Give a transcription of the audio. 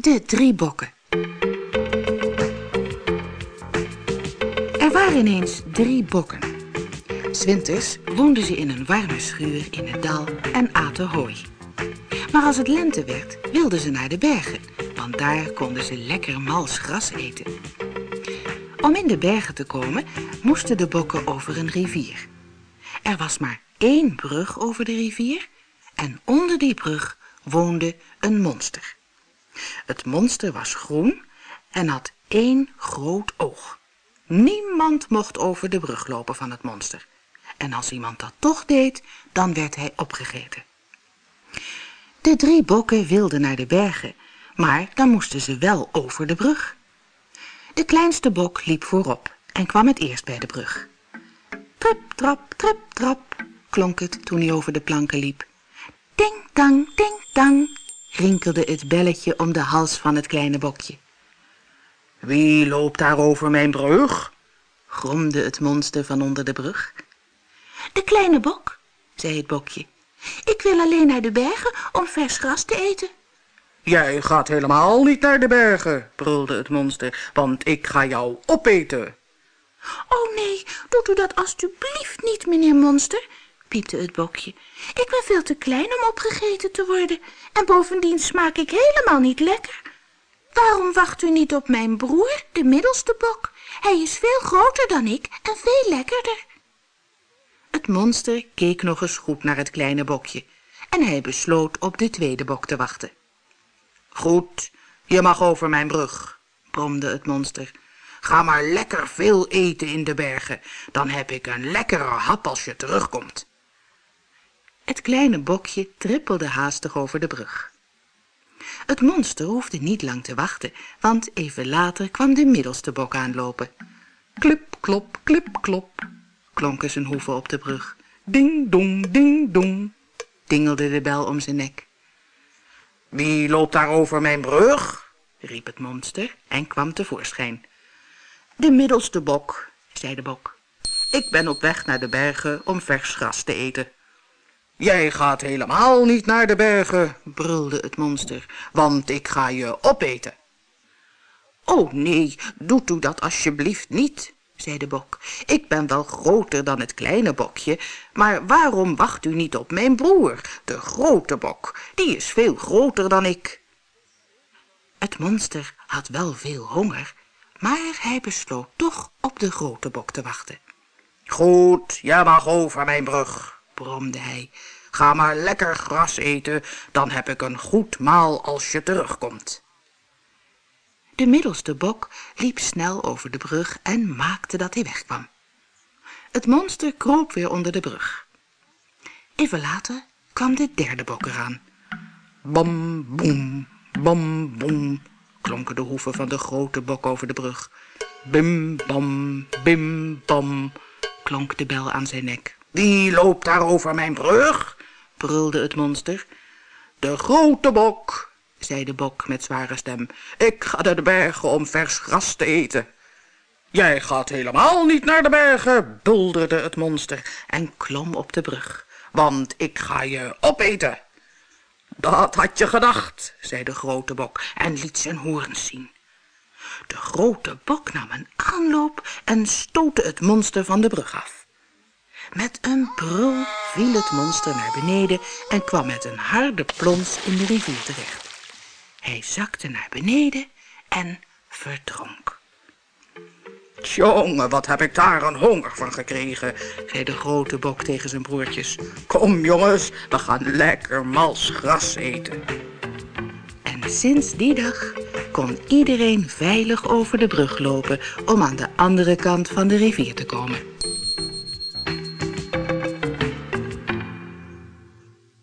De drie bokken. Er waren ineens drie bokken. Zwinters woonden ze in een warme schuur in het dal en aten hooi. Maar als het lente werd, wilden ze naar de bergen, want daar konden ze lekker mals gras eten. Om in de bergen te komen, moesten de bokken over een rivier. Er was maar één brug over de rivier en onder die brug woonde een monster. Het monster was groen en had één groot oog. Niemand mocht over de brug lopen van het monster. En als iemand dat toch deed, dan werd hij opgegeten. De drie bokken wilden naar de bergen, maar dan moesten ze wel over de brug. De kleinste bok liep voorop en kwam het eerst bij de brug. Trip, trap, trip, trap, klonk het toen hij over de planken liep. Ding, dang, ding, dang, rinkelde het belletje om de hals van het kleine bokje. Wie loopt daar over mijn brug? gromde het monster van onder de brug. De kleine bok, zei het bokje. Ik wil alleen naar de bergen om vers gras te eten. Jij gaat helemaal niet naar de bergen, brulde het monster, want ik ga jou opeten. Oh nee, doet u dat alstublieft niet, meneer monster, piepte het bokje. Ik ben veel te klein om opgegeten te worden en bovendien smaak ik helemaal niet lekker. Waarom wacht u niet op mijn broer, de middelste bok? Hij is veel groter dan ik en veel lekkerder. Het monster keek nog eens goed naar het kleine bokje en hij besloot op de tweede bok te wachten. Goed, je mag over mijn brug, bromde het monster. Ga maar lekker veel eten in de bergen, dan heb ik een lekkere hap als je terugkomt. Het kleine bokje trippelde haastig over de brug. Het monster hoefde niet lang te wachten, want even later kwam de middelste bok aanlopen. Klip, klop, klip, klop, klonken zijn hoeven op de brug. Ding, dong, ding, dong, dingelde de bel om zijn nek. Wie loopt daar over mijn brug? riep het monster en kwam tevoorschijn. De middelste bok, zei de bok. Ik ben op weg naar de bergen om vers gras te eten. Jij gaat helemaal niet naar de bergen, brulde het monster, want ik ga je opeten. Oh nee, doet u dat alsjeblieft niet, zei de bok. Ik ben wel groter dan het kleine bokje, maar waarom wacht u niet op mijn broer, de grote bok? Die is veel groter dan ik. Het monster had wel veel honger, maar hij besloot toch op de grote bok te wachten. Goed, jij mag over mijn brug, bromde hij. Ga maar lekker gras eten, dan heb ik een goed maal als je terugkomt. De middelste bok liep snel over de brug en maakte dat hij wegkwam. Het monster kroop weer onder de brug. Even later kwam de derde bok eraan. Bam, boem, bam, boem, klonken de hoeven van de grote bok over de brug. Bim, bam, bim, bam, klonk de bel aan zijn nek. Wie loopt daar over mijn brug? brulde het monster. De grote bok, zei de bok met zware stem. Ik ga naar de bergen om vers gras te eten. Jij gaat helemaal niet naar de bergen, bulderde het monster en klom op de brug, want ik ga je opeten. Dat had je gedacht, zei de grote bok en liet zijn hoorns zien. De grote bok nam een aanloop en stootte het monster van de brug af. Met een brul viel het monster naar beneden en kwam met een harde plons in de rivier terecht. Hij zakte naar beneden en verdronk. Jongen, wat heb ik daar een honger van gekregen, zei de grote bok tegen zijn broertjes. Kom jongens, we gaan lekker mals gras eten. En sinds die dag kon iedereen veilig over de brug lopen om aan de andere kant van de rivier te komen.